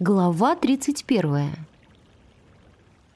Глава 31.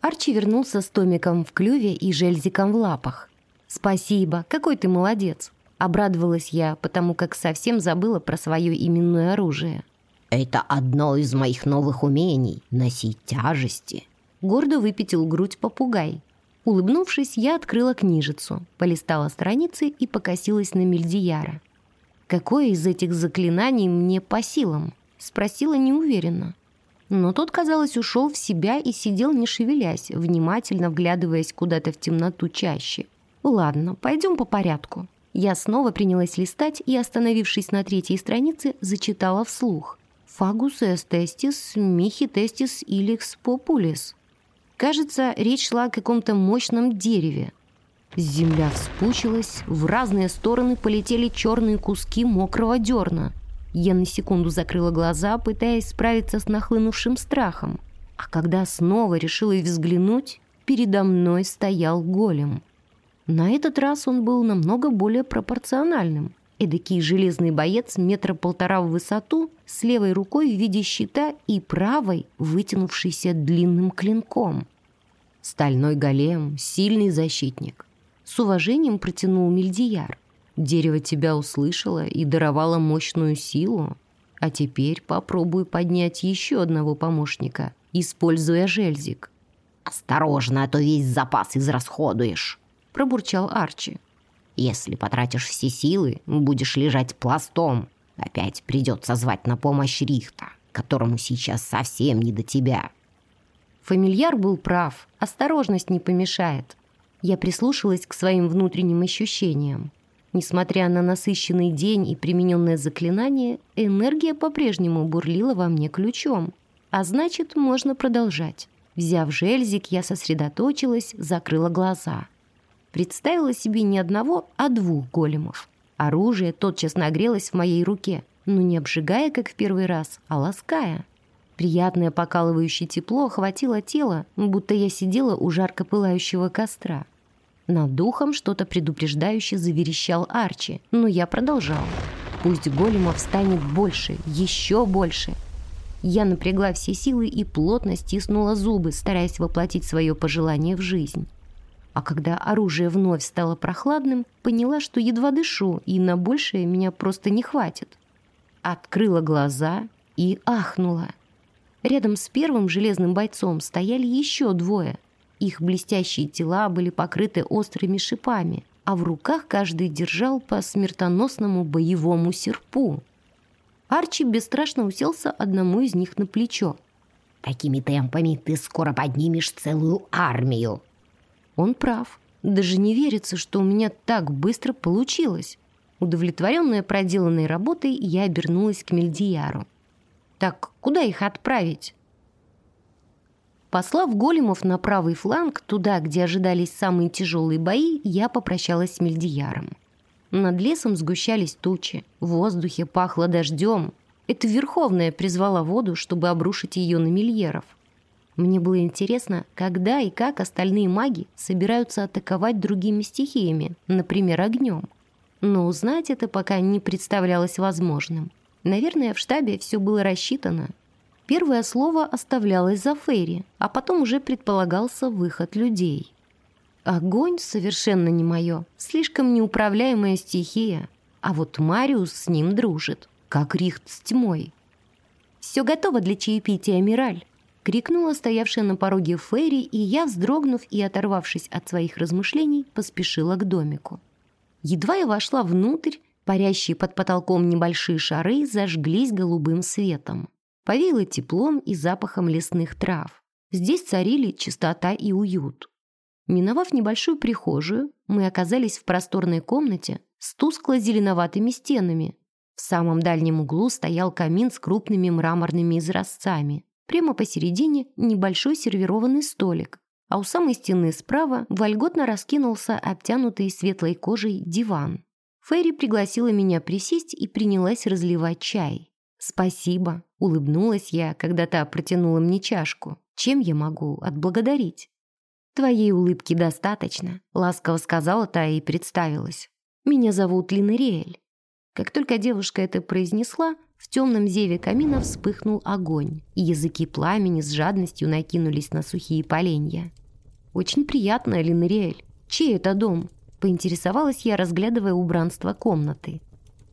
Арчи вернулся с томиком в клюве и жельзиком в лапах. «Спасибо, какой ты молодец!» Обрадовалась я, потому как совсем забыла про свое именное оружие. «Это одно из моих новых умений — носить тяжести», — гордо выпятил грудь попугай. Улыбнувшись, я открыла книжицу, полистала страницы и покосилась на Мельдияра. «Какое из этих заклинаний мне по силам?» — спросила неуверенно. Но тот, казалось, ушел в себя и сидел, не шевелясь, внимательно вглядываясь куда-то в темноту чаще. «Ладно, пойдем по порядку». Я снова принялась листать и, остановившись на третьей странице, зачитала вслух. «Фагус эстестис, михи тестис иликс популис». Кажется, речь шла о каком-то мощном дереве. Земля вспучилась, в разные стороны полетели черные куски мокрого дерна – я на секунду закрыла глаза, пытаясь справиться с нахлынувшим страхом. А когда снова решила взглянуть, передо мной стоял голем. На этот раз он был намного более пропорциональным. Эдакий железный боец метра полтора в высоту, с левой рукой в виде щита и правой, вытянувшейся длинным клинком. Стальной голем, сильный защитник. С уважением протянул Мельдияр. Дерево тебя услышало и даровало мощную силу. А теперь попробуй поднять еще одного помощника, используя жельзик». «Осторожно, а то весь запас израсходуешь», — пробурчал Арчи. «Если потратишь все силы, будешь лежать пластом. Опять придется звать на помощь Рихта, которому сейчас совсем не до тебя». Фамильяр был прав, осторожность не помешает. Я прислушалась к своим внутренним ощущениям. Несмотря на насыщенный день и примененное заклинание, энергия по-прежнему бурлила во мне ключом. А значит, можно продолжать. Взяв жельзик, я сосредоточилась, закрыла глаза. Представила себе не одного, а двух големов. Оружие тотчас нагрелось в моей руке, но не обжигая, как в первый раз, а лаская. Приятное покалывающее тепло охватило тело, будто я сидела у жарко пылающего костра. Над духом что-то предупреждающе заверещал Арчи, но я продолжал. Пусть големов станет больше, еще больше. Я напрягла все силы и плотно стиснула зубы, стараясь воплотить свое пожелание в жизнь. А когда оружие вновь стало прохладным, поняла, что едва дышу, и на большее меня просто не хватит. Открыла глаза и ахнула. Рядом с первым железным бойцом стояли еще двое — их блестящие тела были покрыты острыми шипами, а в руках каждый держал по смертоносному боевому серпу. Арчи бесстрашно уселся одному из них на плечо. «Такими темпами ты скоро поднимешь целую армию!» Он прав. Даже не верится, что у меня так быстро получилось. Удовлетворенная проделанной работой, я обернулась к Мельдияру. «Так куда их отправить?» Послав големов на правый фланг, туда, где ожидались самые тяжелые бои, я попрощалась с Мельдияром. Над лесом сгущались тучи, в воздухе пахло дождем. Это Верховная призвала воду, чтобы обрушить ее на Мильеров. Мне было интересно, когда и как остальные маги собираются атаковать другими стихиями, например, огнем. Но узнать это пока не представлялось возможным. Наверное, в штабе все было рассчитано, Первое слово оставлялось за Фейри, а потом уже предполагался выход людей. Огонь совершенно не мое, слишком неуправляемая стихия, а вот Мариус с ним дружит, как рихт с тьмой. «Все готово для чаепития, Мираль!» — крикнула стоявшая на пороге Фейри, и я, вздрогнув и оторвавшись от своих размышлений, поспешила к домику. Едва я вошла внутрь, парящие под потолком небольшие шары зажглись голубым светом. Повеяло теплом и запахом лесных трав. Здесь царили чистота и уют. Миновав небольшую прихожую, мы оказались в просторной комнате с тускло-зеленоватыми стенами. В самом дальнем углу стоял камин с крупными мраморными изразцами. Прямо посередине небольшой сервированный столик, а у самой стены справа вольготно раскинулся обтянутый светлой кожей диван. Ферри пригласила меня присесть и принялась разливать чай. «Спасибо», — улыбнулась я, когда та протянула мне чашку. «Чем я могу отблагодарить?» «Твоей улыбки достаточно», — ласково сказала та и представилась. «Меня зовут Линериэль». Как только девушка это произнесла, В темном зеве камина вспыхнул огонь, и языки пламени с жадностью накинулись на сухие поленья. «Очень приятно, Линериэль. Чей это дом?» — поинтересовалась я, разглядывая убранство комнаты.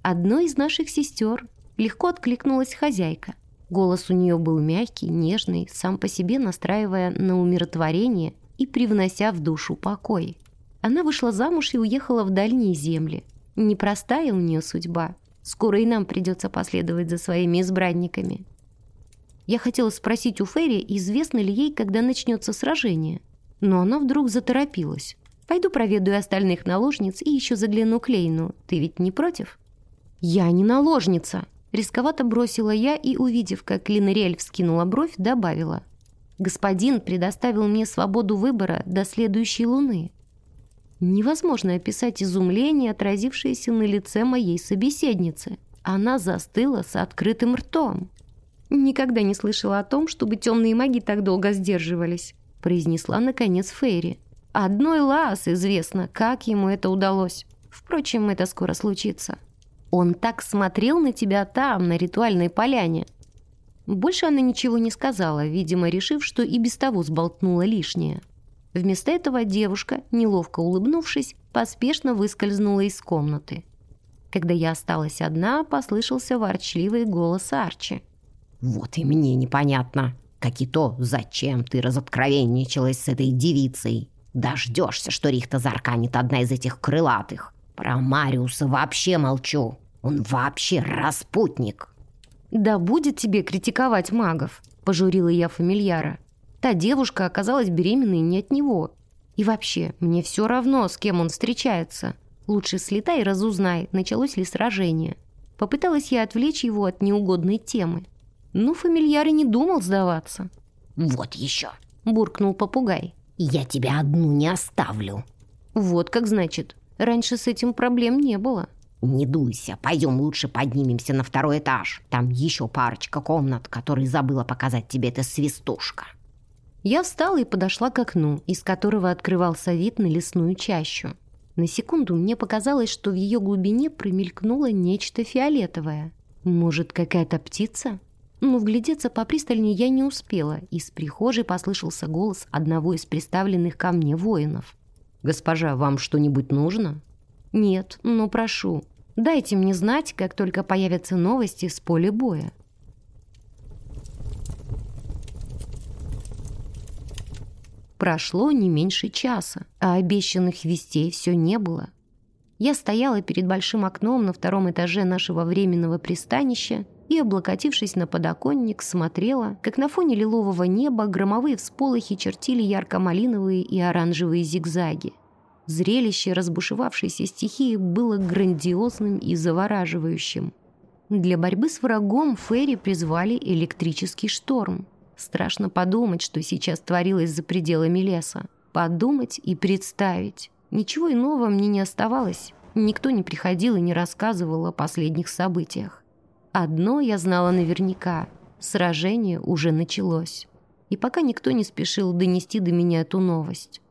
«Одной из наших сестер», — легко откликнулась хозяйка. Голос у нее был мягкий, нежный, сам по себе настраивая на умиротворение и привнося в душу покой. Она вышла замуж и уехала в дальние земли. Непростая у нее судьба — Скоро и нам придется последовать за своими избранниками. Я хотела спросить у Ферри, известно ли ей, когда начнется сражение. Но она вдруг заторопилась. «Пойду проведу остальных наложниц и еще загляну к Лейну. Ты ведь не против?» «Я не наложница!» Рисковато бросила я и, увидев, как Линериэль вскинула бровь, добавила. «Господин предоставил мне свободу выбора до следующей луны. Невозможно описать изумление, отразившееся на лице моей собеседницы. Она застыла с открытым ртом. «Никогда не слышала о том, чтобы темные маги так долго сдерживались», произнесла, наконец, Фейри. «Одной Лаас известно, как ему это удалось. Впрочем, это скоро случится. Он так смотрел на тебя там, на ритуальной поляне». Больше она ничего не сказала, видимо, решив, что и без того сболтнула лишнее. Вместо этого девушка, неловко улыбнувшись, поспешно выскользнула из комнаты. Когда я осталась одна, послышался ворчливый голос Арчи. «Вот и мне непонятно, как и то, зачем ты разоткровенничалась с этой девицей. Дождешься, что Рихта зарканит одна из этих крылатых. Про Мариуса вообще молчу. Он вообще распутник». «Да будет тебе критиковать магов», — пожурила я фамильяра. Та девушка оказалась беременной не от него. И вообще, мне все равно, с кем он встречается. Лучше слетай и разузнай, началось ли сражение. Попыталась я отвлечь его от неугодной темы. Ну, фамильяр и не думал сдаваться. «Вот еще!» — буркнул попугай. «Я тебя одну не оставлю!» «Вот как значит. Раньше с этим проблем не было». «Не дуйся, пойдем лучше поднимемся на второй этаж. Там еще парочка комнат, которые забыла показать тебе эта свистушка». Я встала и подошла к окну, из которого открывался вид на лесную чащу. На секунду мне показалось, что в ее глубине промелькнуло нечто фиолетовое. Может, какая-то птица? Но вглядеться попристальнее я не успела. Из прихожей послышался голос одного из представленных ко мне воинов. «Госпожа, вам что-нибудь нужно?» «Нет, но прошу, дайте мне знать, как только появятся новости с поля боя». Прошло не меньше часа, а обещанных вестей все не было. Я стояла перед большим окном на втором этаже нашего временного пристанища и, облокотившись на подоконник, смотрела, как на фоне лилового неба громовые всполохи чертили ярко-малиновые и оранжевые зигзаги. Зрелище разбушевавшейся стихии было грандиозным и завораживающим. Для борьбы с врагом Ферри призвали электрический шторм — Страшно подумать, что сейчас творилось за пределами леса. Подумать и представить. Ничего иного мне не оставалось. Никто не приходил и не рассказывал о последних событиях. Одно я знала наверняка. Сражение уже началось. И пока никто не спешил донести до меня эту новость.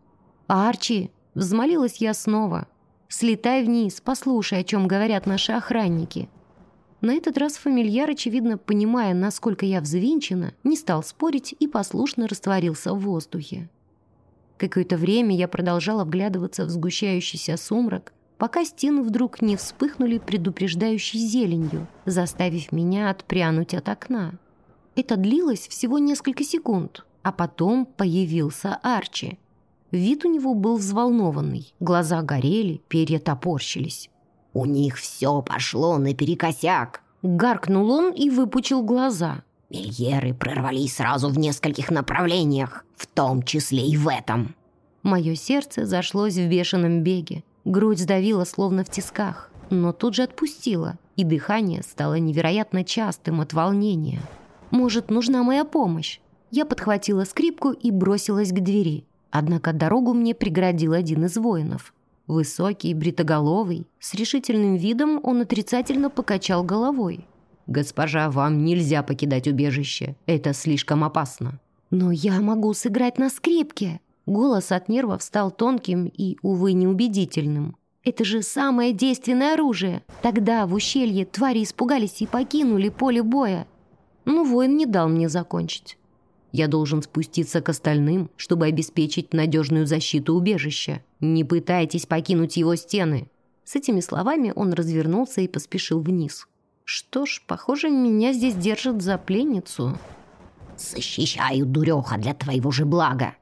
«Арчи!» — взмолилась я снова. «Слетай вниз, послушай, о чем говорят наши охранники. На этот раз фамильяр, очевидно, понимая, насколько я взвинчена, не стал спорить и послушно растворился в воздухе. Какое-то время я продолжала вглядываться в сгущающийся сумрак, пока стены вдруг не вспыхнули предупреждающей зеленью, заставив меня отпрянуть от окна. Это длилось всего несколько секунд, а потом появился Арчи. Вид у него был взволнованный, глаза горели, перья топорщились. «У них все пошло наперекосяк!» Гаркнул он и выпучил глаза. «Мильеры прорвались сразу в нескольких направлениях, в том числе и в этом!» Мое сердце зашлось в бешеном беге. Грудь сдавила, словно в тисках, но тут же отпустила, и дыхание стало невероятно частым от волнения. «Может, нужна моя помощь?» Я подхватила скрипку и бросилась к двери. Однако дорогу мне преградил один из воинов. Высокий, бритоголовый, с решительным видом он отрицательно покачал головой. «Госпожа, вам нельзя покидать убежище. Это слишком опасно». «Но я могу сыграть на скрипке». Голос от нервов стал тонким и, увы, неубедительным. Это же самое действенное оружие. Тогда в ущелье твари испугались и покинули поле боя. Но воин не дал мне закончить. Я должен спуститься к остальным, чтобы обеспечить надежную защиту убежища. Не пытайтесь покинуть его стены. С этими словами он развернулся и поспешил вниз. Что ж, похоже, меня здесь держат за пленницу. «Защищаю, дуреха, для твоего же блага!»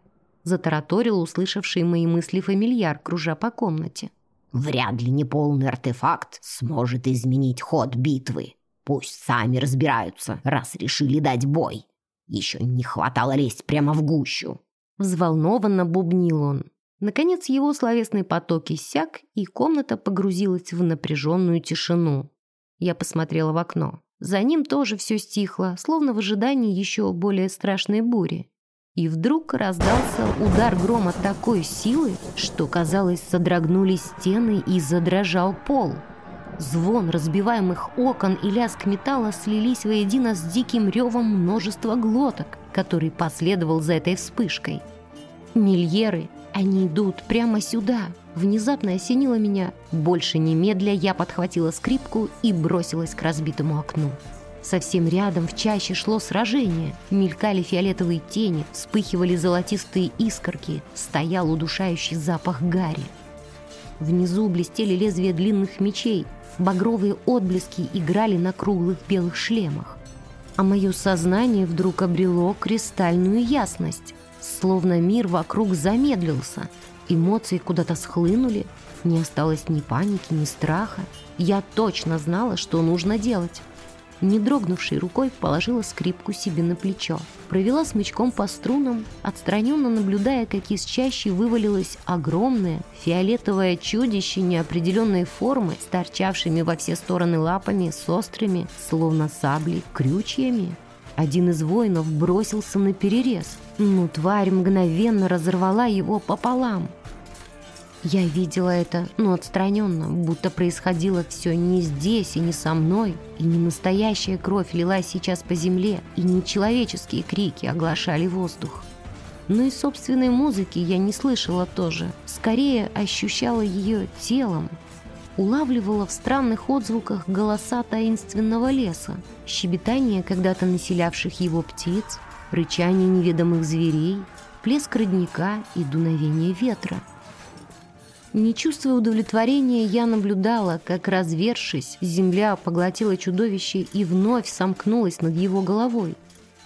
Затараторил услышавший мои мысли фамильяр, кружа по комнате. «Вряд ли неполный артефакт сможет изменить ход битвы. Пусть сами разбираются, раз решили дать бой. Еще не хватало лезть прямо в гущу». Взволнованно бубнил он. Наконец его словесный поток иссяк, и комната погрузилась в напряженную тишину. Я посмотрела в окно. За ним тоже все стихло, словно в ожидании еще более страшной бури. И вдруг раздался удар грома такой силы, что, казалось, содрогнулись стены и задрожал пол. Звон разбиваемых окон и лязг металла слились воедино с диким ревом множества глоток, который последовал за этой вспышкой. Мильеры, они идут прямо сюда, внезапно осенило меня. Больше немедля я подхватила скрипку и бросилась к разбитому окну. Совсем рядом в чаще шло сражение. Мелькали фиолетовые тени, вспыхивали золотистые искорки, стоял удушающий запах гари. Внизу блестели лезвия длинных мечей, багровые отблески играли на круглых белых шлемах. А мое сознание вдруг обрело кристальную ясность, словно мир вокруг замедлился — Эмоции куда-то схлынули, не осталось ни паники, ни страха. Я точно знала, что нужно делать. Не дрогнувшей рукой положила скрипку себе на плечо. Провела смычком по струнам, отстраненно наблюдая, как из чащи вывалилось огромное фиолетовое чудище неопределенной формы с торчавшими во все стороны лапами, с острыми, словно сабли, крючьями. Один из воинов бросился на перерез. Ну, тварь мгновенно разорвала его пополам. Я видела это, но отстраненно, будто происходило все не здесь и не со мной, и не настоящая кровь лилась сейчас по земле, и не человеческие крики оглашали воздух. Но и собственной музыки я не слышала тоже, скорее ощущала ее телом, улавливала в странных отзвуках голоса таинственного леса, щебетание когда-то населявших его птиц, рычание неведомых зверей, плеск родника и дуновение ветра. Не чувствуя удовлетворения, я наблюдала, как, развершись, земля поглотила чудовище и вновь сомкнулась над его головой.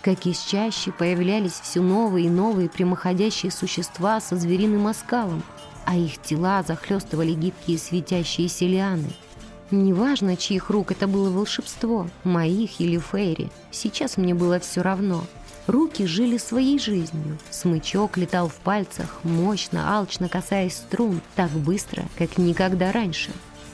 Как из чаще появлялись все новые и новые прямоходящие существа со звериным оскалом, а их тела захлестывали гибкие светящиеся лианы. Неважно, чьих рук это было волшебство, моих или Фейри, сейчас мне было все равно. Руки жили своей жизнью. Смычок летал в пальцах, мощно, алчно касаясь струн, так быстро, как никогда раньше.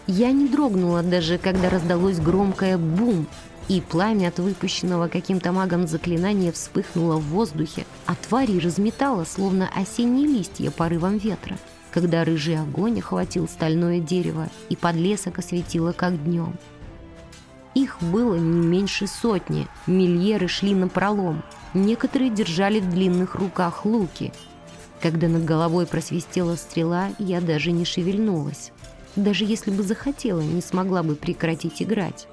Я не дрогнула даже, когда раздалось громкое «бум», и пламя от выпущенного каким-то магом заклинания вспыхнуло в воздухе, а твари разметало, словно осенние листья порывом ветра когда рыжий огонь охватил стальное дерево и подлесок осветило, как днем. Их было не меньше сотни, мильеры шли на пролом, некоторые держали в длинных руках луки. Когда над головой просвистела стрела, я даже не шевельнулась. Даже если бы захотела, не смогла бы прекратить играть.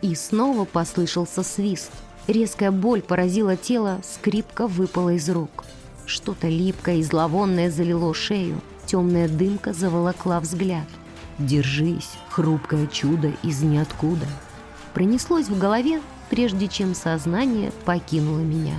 И снова послышался свист. Резкая боль поразила тело, скрипка выпала из рук. Что-то липкое и зловонное залило шею. Темная дымка заволокла взгляд. «Держись, хрупкое чудо из ниоткуда!» Пронеслось в голове, прежде чем сознание покинуло меня.